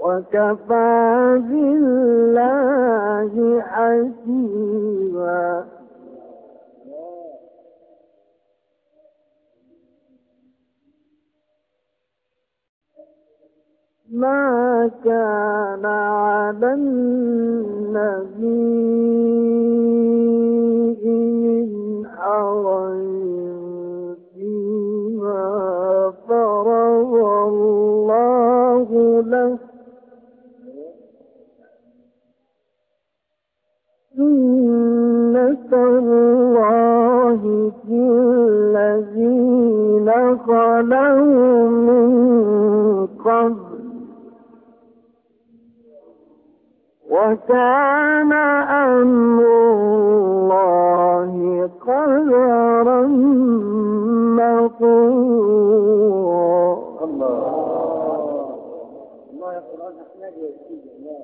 وكفى بالله حسيبا. ما كان على النبي من حرج فيما فرض الله له سنة الله في الذين خلوا من قبل وكان أمر الله قدرا مقورا الله. الله يقول أحمد ويسيد الله.